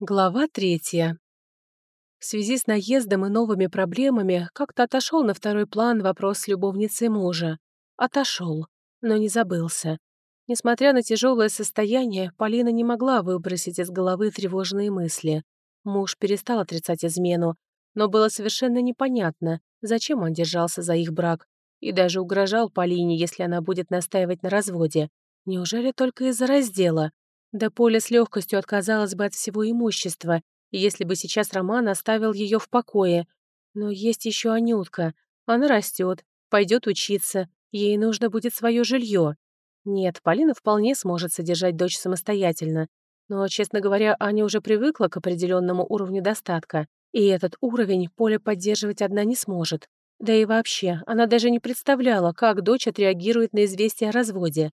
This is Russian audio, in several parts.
Глава третья. В связи с наездом и новыми проблемами как-то отошел на второй план вопрос с любовницей мужа. Отошел, но не забылся. Несмотря на тяжелое состояние, Полина не могла выбросить из головы тревожные мысли. Муж перестал отрицать измену, но было совершенно непонятно, зачем он держался за их брак, и даже угрожал Полине, если она будет настаивать на разводе. Неужели только из-за раздела? Да Поля с легкостью отказалась бы от всего имущества, если бы сейчас Роман оставил ее в покое. Но есть еще Анютка. Она растет, пойдет учиться, ей нужно будет свое жилье. Нет, Полина вполне сможет содержать дочь самостоятельно. Но, честно говоря, Аня уже привыкла к определенному уровню достатка, и этот уровень Поля поддерживать одна не сможет. Да и вообще, она даже не представляла, как дочь отреагирует на известие о разводе.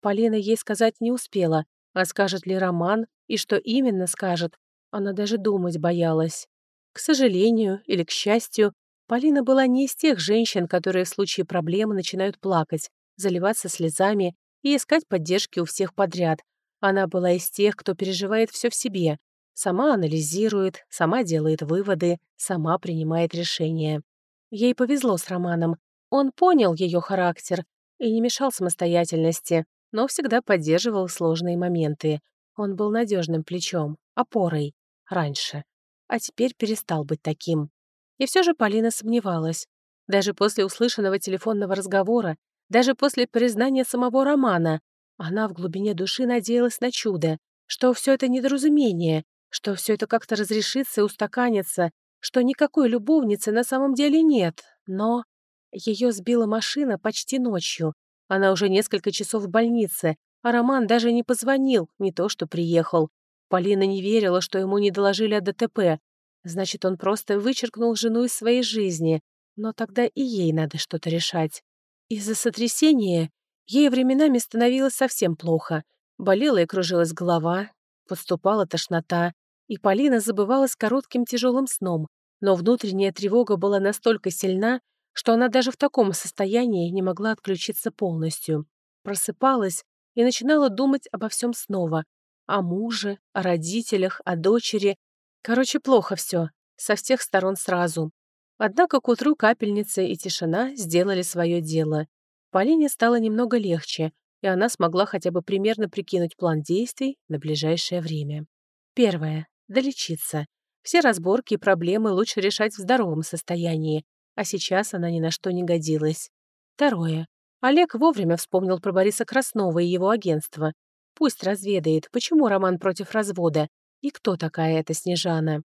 Полина ей сказать не успела, а скажет ли Роман, и что именно скажет, она даже думать боялась. К сожалению или к счастью, Полина была не из тех женщин, которые в случае проблемы начинают плакать, заливаться слезами и искать поддержки у всех подряд. Она была из тех, кто переживает все в себе, сама анализирует, сама делает выводы, сама принимает решения. Ей повезло с Романом. Он понял ее характер и не мешал самостоятельности, но всегда поддерживал сложные моменты. Он был надежным плечом, опорой. Раньше. А теперь перестал быть таким. И все же Полина сомневалась. Даже после услышанного телефонного разговора, даже после признания самого Романа, она в глубине души надеялась на чудо, что все это недоразумение, что все это как-то разрешится и устаканится, что никакой любовницы на самом деле нет. Но ее сбила машина почти ночью, она уже несколько часов в больнице, а Роман даже не позвонил, не то что приехал. Полина не верила, что ему не доложили о ДТП. Значит, он просто вычеркнул жену из своей жизни. Но тогда и ей надо что-то решать. Из-за сотрясения ей временами становилось совсем плохо. Болела и кружилась голова, подступала тошнота, и Полина забывалась коротким тяжелым сном. Но внутренняя тревога была настолько сильна, что она даже в таком состоянии не могла отключиться полностью. Просыпалась и начинала думать обо всем снова. О муже, о родителях, о дочери. Короче, плохо все, со всех сторон сразу. Однако к утру капельница и тишина сделали свое дело. Полине стало немного легче, и она смогла хотя бы примерно прикинуть план действий на ближайшее время. Первое. Долечиться. Все разборки и проблемы лучше решать в здоровом состоянии, а сейчас она ни на что не годилась. Второе. Олег вовремя вспомнил про Бориса Краснова и его агентство. Пусть разведает, почему Роман против развода и кто такая эта Снежана.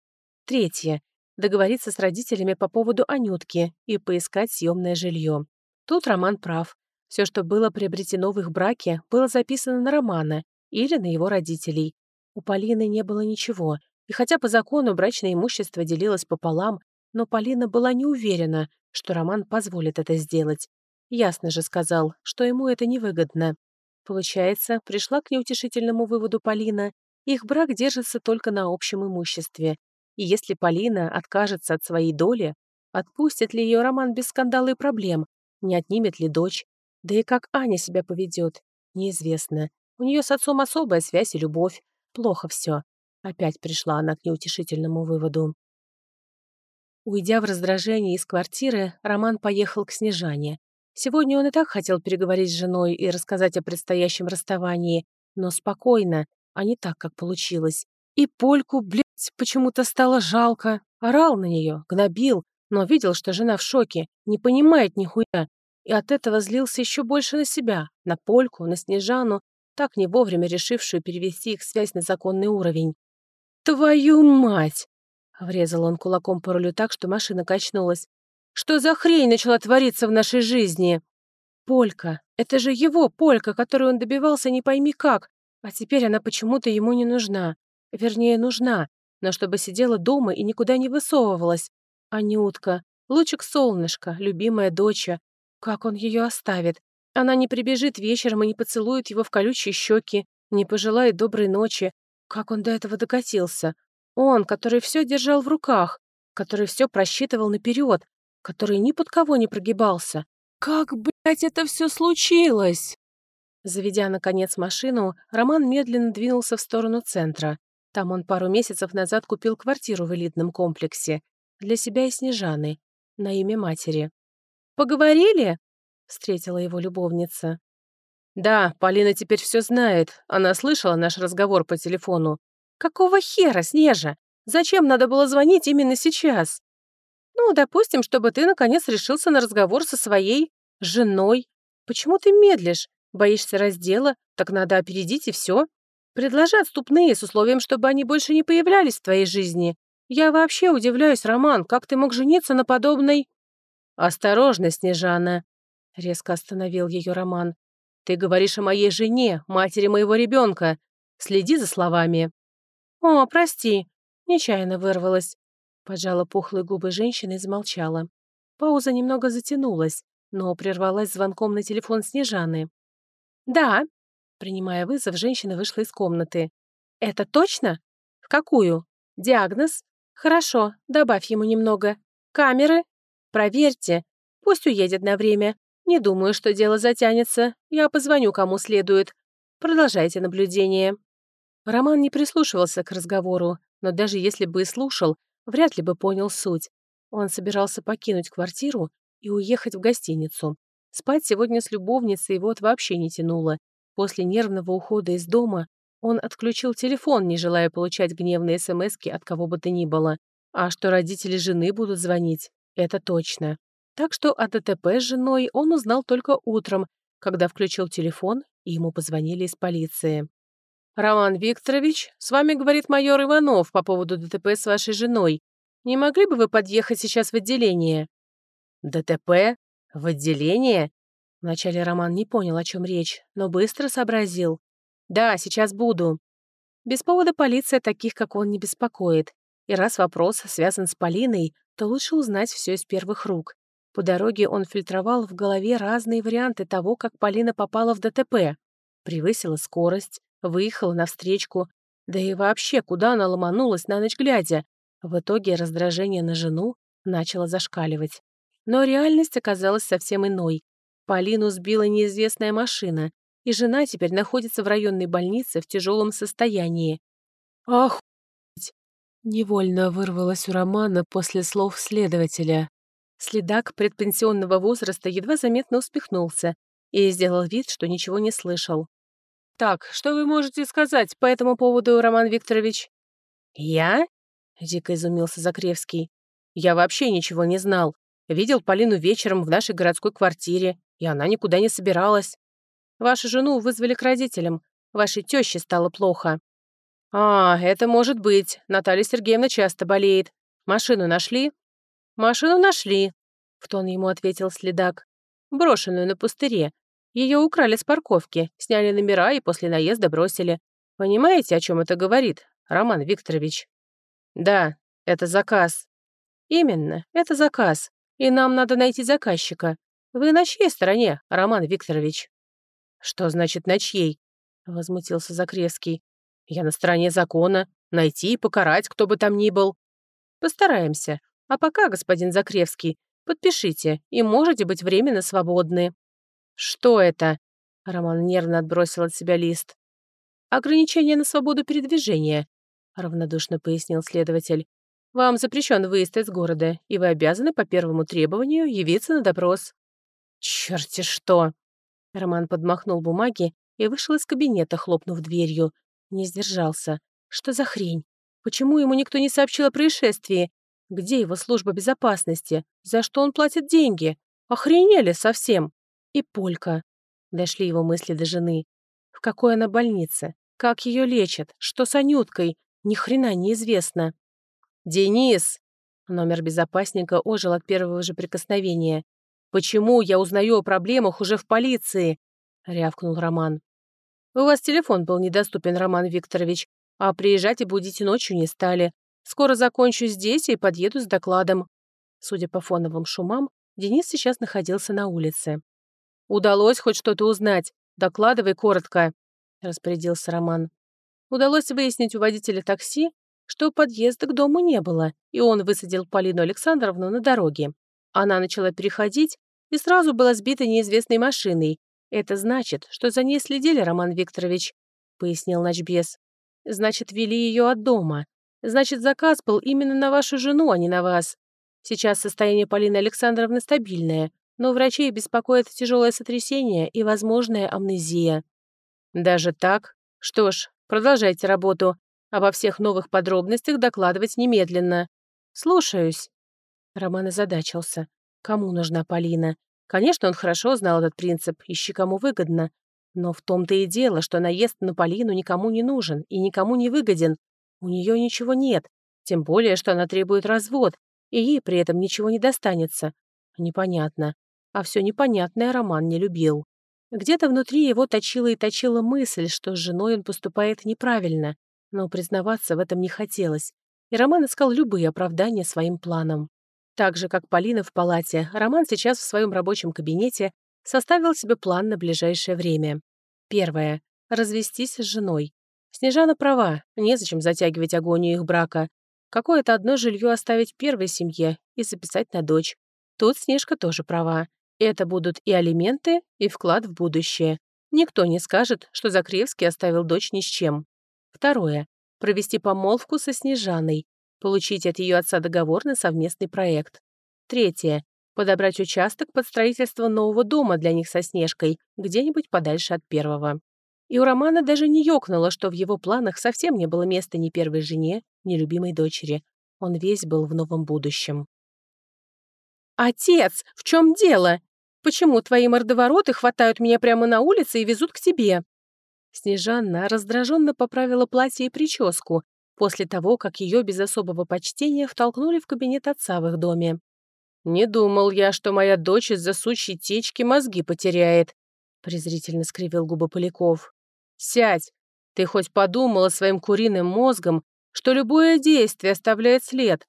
Третье. Договориться с родителями по поводу Анютки и поискать съемное жилье. Тут Роман прав. Все, что было приобретено в их браке, было записано на Романа или на его родителей. У Полины не было ничего, и хотя по закону брачное имущество делилось пополам, но Полина была не уверена, что Роман позволит это сделать. Ясно же сказал, что ему это невыгодно. Получается, пришла к неутешительному выводу Полина, их брак держится только на общем имуществе. И если Полина откажется от своей доли, отпустит ли ее Роман без скандала и проблем, не отнимет ли дочь, да и как Аня себя поведет, неизвестно. У нее с отцом особая связь и любовь. Плохо все. Опять пришла она к неутешительному выводу. Уйдя в раздражении из квартиры, Роман поехал к Снежане. Сегодня он и так хотел переговорить с женой и рассказать о предстоящем расставании, но спокойно, а не так, как получилось. И Польку, блядь, почему-то стало жалко. Орал на нее, гнобил, но видел, что жена в шоке, не понимает нихуя. И от этого злился еще больше на себя, на Польку, на Снежану, так не вовремя решившую перевести их связь на законный уровень. «Твою мать!» Врезал он кулаком по рулю так, что машина качнулась. «Что за хрень начала твориться в нашей жизни?» «Полька. Это же его Полька, которую он добивался не пойми как. А теперь она почему-то ему не нужна. Вернее, нужна, но чтобы сидела дома и никуда не высовывалась. Анютка, лучик солнышка, любимая доча. Как он ее оставит? Она не прибежит вечером и не поцелует его в колючие щеки, не пожелает доброй ночи. Как он до этого докатился? Он, который все держал в руках, который все просчитывал наперед, который ни под кого не прогибался. Как, блядь, это все случилось? Заведя, наконец, машину, Роман медленно двинулся в сторону центра. Там он пару месяцев назад купил квартиру в элитном комплексе. Для себя и Снежаны. На имя матери. «Поговорили?» — встретила его любовница. «Да, Полина теперь все знает. Она слышала наш разговор по телефону. Какого хера, Снежа? Зачем надо было звонить именно сейчас? Ну, допустим, чтобы ты наконец решился на разговор со своей женой. Почему ты медлишь? Боишься раздела? Так надо опередить и все. Предложи отступные с условием, чтобы они больше не появлялись в твоей жизни. Я вообще удивляюсь, Роман, как ты мог жениться на подобной...» «Осторожно, Снежана!» — резко остановил ее Роман. «Ты говоришь о моей жене, матери моего ребенка. Следи за словами». «О, прости!» — нечаянно вырвалась. Поджала пухлые губы женщины и замолчала. Пауза немного затянулась, но прервалась звонком на телефон Снежаны. «Да», Принимая вызов, женщина вышла из комнаты. «Это точно? В какую? Диагноз? Хорошо, добавь ему немного. Камеры? Проверьте. Пусть уедет на время. Не думаю, что дело затянется. Я позвоню, кому следует. Продолжайте наблюдение». Роман не прислушивался к разговору, но даже если бы и слушал, вряд ли бы понял суть. Он собирался покинуть квартиру и уехать в гостиницу. Спать сегодня с любовницей его вообще не тянуло, После нервного ухода из дома он отключил телефон, не желая получать гневные смски от кого бы то ни было. А что родители жены будут звонить, это точно. Так что о ДТП с женой он узнал только утром, когда включил телефон, и ему позвонили из полиции. «Роман Викторович, с вами говорит майор Иванов по поводу ДТП с вашей женой. Не могли бы вы подъехать сейчас в отделение?» «ДТП? В отделение?» Вначале Роман не понял, о чем речь, но быстро сообразил. «Да, сейчас буду». Без повода полиция таких, как он, не беспокоит. И раз вопрос связан с Полиной, то лучше узнать все из первых рук. По дороге он фильтровал в голове разные варианты того, как Полина попала в ДТП. Превысила скорость, выехала навстречку, да и вообще, куда она ломанулась на ночь глядя. В итоге раздражение на жену начало зашкаливать. Но реальность оказалась совсем иной. Полину сбила неизвестная машина, и жена теперь находится в районной больнице в тяжелом состоянии. «Ах, Невольно вырвалось у Романа после слов следователя. Следак предпенсионного возраста едва заметно успехнулся и сделал вид, что ничего не слышал. «Так, что вы можете сказать по этому поводу, Роман Викторович?» «Я?» — дико изумился Закревский. «Я вообще ничего не знал. Видел Полину вечером в нашей городской квартире и она никуда не собиралась. Вашу жену вызвали к родителям. Вашей тёще стало плохо». «А, это может быть. Наталья Сергеевна часто болеет. Машину нашли?» «Машину нашли», — в тон ему ответил следак. «Брошенную на пустыре. Ее украли с парковки, сняли номера и после наезда бросили. Понимаете, о чем это говорит, Роман Викторович?» «Да, это заказ». «Именно, это заказ. И нам надо найти заказчика. Вы на чьей стороне, Роман Викторович?» «Что значит «на чьей»?» — возмутился Закревский. «Я на стороне закона. Найти и покарать, кто бы там ни был. Постараемся. А пока, господин Закревский, подпишите, и можете быть временно свободны». «Что это?» — Роман нервно отбросил от себя лист. «Ограничение на свободу передвижения», — равнодушно пояснил следователь. «Вам запрещен выезд из города, и вы обязаны по первому требованию явиться на допрос». «Черти что!» Роман подмахнул бумаги и вышел из кабинета, хлопнув дверью. Не сдержался. Что за хрень? Почему ему никто не сообщил о происшествии? Где его служба безопасности? За что он платит деньги? Охренели совсем? И Полька. Дошли его мысли до жены. В какой она больнице? Как ее лечат? Что с Анюткой? Ни хрена неизвестно. «Денис!» Номер безопасника ожил от первого же прикосновения. «Почему я узнаю о проблемах уже в полиции?» — рявкнул Роман. «У вас телефон был недоступен, Роман Викторович, а приезжать и будить ночью не стали. Скоро закончу здесь и подъеду с докладом». Судя по фоновым шумам, Денис сейчас находился на улице. «Удалось хоть что-то узнать? Докладывай коротко», — распорядился Роман. Удалось выяснить у водителя такси, что подъезда к дому не было, и он высадил Полину Александровну на дороге. Она начала переходить, и сразу была сбита неизвестной машиной. Это значит, что за ней следили, Роман Викторович», — пояснил ночбес. Значит, вели ее от дома. Значит, заказ был именно на вашу жену, а не на вас. Сейчас состояние Полины Александровны стабильное, но врачей беспокоит тяжелое сотрясение и возможная амнезия. Даже так? Что ж, продолжайте работу. Обо всех новых подробностях докладывать немедленно. Слушаюсь. Роман озадачился. Кому нужна Полина? Конечно, он хорошо знал этот принцип «ищи кому выгодно». Но в том-то и дело, что наезд на Полину никому не нужен и никому не выгоден. У нее ничего нет, тем более, что она требует развод, и ей при этом ничего не достанется. Непонятно. А все непонятное Роман не любил. Где-то внутри его точила и точила мысль, что с женой он поступает неправильно, но признаваться в этом не хотелось, и Роман искал любые оправдания своим планам. Так же, как Полина в палате, Роман сейчас в своем рабочем кабинете составил себе план на ближайшее время. Первое. Развестись с женой. Снежана права, незачем затягивать агонию их брака. Какое-то одно жилье оставить первой семье и записать на дочь. Тут Снежка тоже права. Это будут и алименты, и вклад в будущее. Никто не скажет, что Закревский оставил дочь ни с чем. Второе. Провести помолвку со Снежаной. Получить от ее отца договор на совместный проект. Третье. Подобрать участок под строительство нового дома для них со Снежкой, где-нибудь подальше от первого. И у Романа даже не ёкнуло, что в его планах совсем не было места ни первой жене, ни любимой дочери. Он весь был в новом будущем. «Отец, в чем дело? Почему твои мордовороты хватают меня прямо на улице и везут к тебе?» Снежанна раздраженно поправила платье и прическу после того, как ее без особого почтения втолкнули в кабинет отца в их доме. «Не думал я, что моя дочь из-за сучьей течки мозги потеряет», презрительно скривил губы Поляков. Сядь. Ты хоть подумала своим куриным мозгом, что любое действие оставляет след.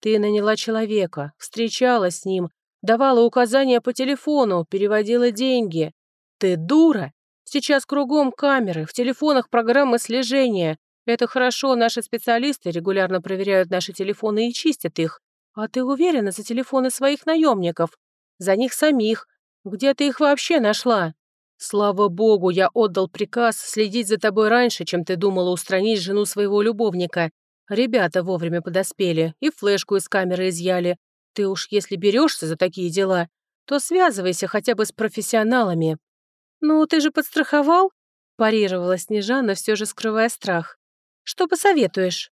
Ты наняла человека, встречалась с ним, давала указания по телефону, переводила деньги. Ты дура. Сейчас кругом камеры, в телефонах программы слежения. Это хорошо, наши специалисты регулярно проверяют наши телефоны и чистят их. А ты уверена за телефоны своих наемников? За них самих. Где ты их вообще нашла? «Слава богу, я отдал приказ следить за тобой раньше, чем ты думала устранить жену своего любовника. Ребята вовремя подоспели и флешку из камеры изъяли. Ты уж если берешься за такие дела, то связывайся хотя бы с профессионалами». «Ну, ты же подстраховал?» – парировала Снежана, все же скрывая страх. «Что посоветуешь?»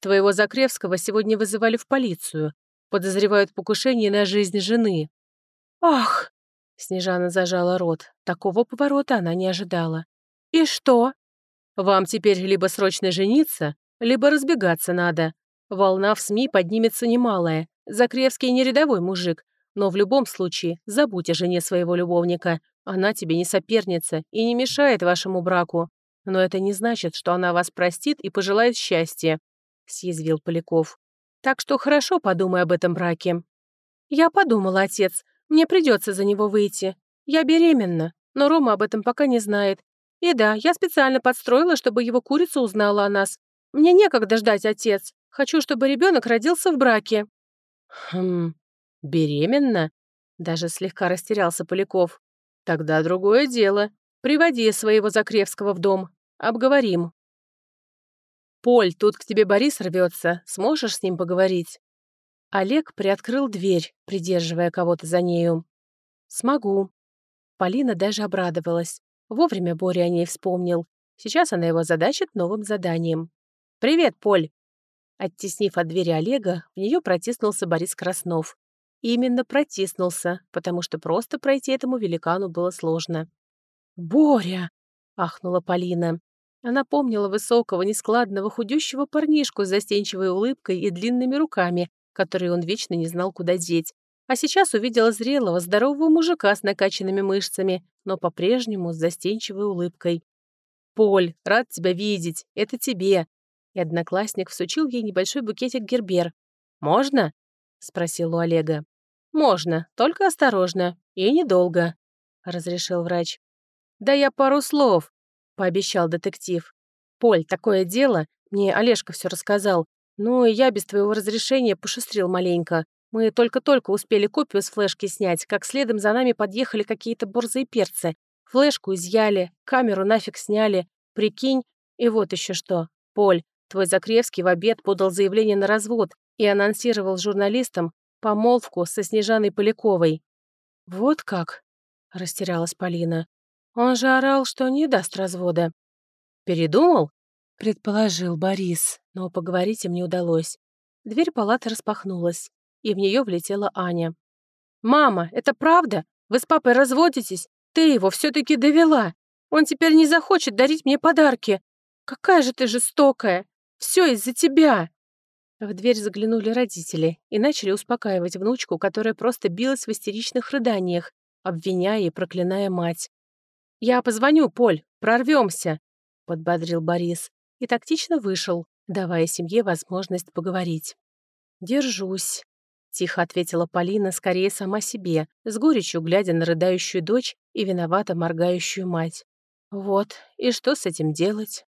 «Твоего Закревского сегодня вызывали в полицию. Подозревают покушение на жизнь жены». «Ах!» Снежана зажала рот. Такого поворота она не ожидала. «И что?» «Вам теперь либо срочно жениться, либо разбегаться надо. Волна в СМИ поднимется немалая. Закревский не рядовой мужик, но в любом случае забудь о жене своего любовника. Она тебе не соперница и не мешает вашему браку. Но это не значит, что она вас простит и пожелает счастья», — съязвил Поляков. «Так что хорошо подумай об этом браке». «Я подумала, отец. Мне придется за него выйти. Я беременна, но Рома об этом пока не знает. И да, я специально подстроила, чтобы его курица узнала о нас. Мне некогда ждать, отец. Хочу, чтобы ребенок родился в браке». «Хм, беременна?» Даже слегка растерялся Поляков. «Тогда другое дело. Приводи своего Закревского в дом. Обговорим». «Поль, тут к тебе Борис рвется. Сможешь с ним поговорить?» Олег приоткрыл дверь, придерживая кого-то за нею. «Смогу». Полина даже обрадовалась. Вовремя Боря о ней вспомнил. Сейчас она его задачит новым заданием. «Привет, Поль!» Оттеснив от двери Олега, в нее протиснулся Борис Краснов. И именно протиснулся, потому что просто пройти этому великану было сложно. «Боря!» — ахнула Полина. Она помнила высокого, нескладного, худющего парнишку с застенчивой улыбкой и длинными руками, которые он вечно не знал, куда деть. А сейчас увидела зрелого, здорового мужика с накачанными мышцами, но по-прежнему с застенчивой улыбкой. «Поль, рад тебя видеть, это тебе!» И одноклассник всучил ей небольшой букетик гербер. «Можно?» — спросил у Олега. «Можно, только осторожно и недолго», — разрешил врач. «Да я пару слов», — пообещал детектив. «Поль, такое дело, мне Олежка все рассказал. «Ну, и я без твоего разрешения пошустрил маленько. Мы только-только успели копию с флешки снять, как следом за нами подъехали какие-то борзые перцы. Флешку изъяли, камеру нафиг сняли. Прикинь, и вот еще что. «Поль, твой Закревский в обед подал заявление на развод и анонсировал журналистам помолвку со Снежаной Поляковой». «Вот как?» — растерялась Полина. «Он же орал, что не даст развода». «Передумал?» — предположил Борис, но поговорить им не удалось. Дверь палаты распахнулась, и в нее влетела Аня. «Мама, это правда? Вы с папой разводитесь? Ты его все-таки довела. Он теперь не захочет дарить мне подарки. Какая же ты жестокая! Все из-за тебя!» В дверь заглянули родители и начали успокаивать внучку, которая просто билась в истеричных рыданиях, обвиняя и проклиная мать. «Я позвоню, Поль, прорвемся», — подбодрил Борис и тактично вышел, давая семье возможность поговорить. «Держусь», — тихо ответила Полина скорее сама себе, с горечью глядя на рыдающую дочь и виновато моргающую мать. «Вот, и что с этим делать?»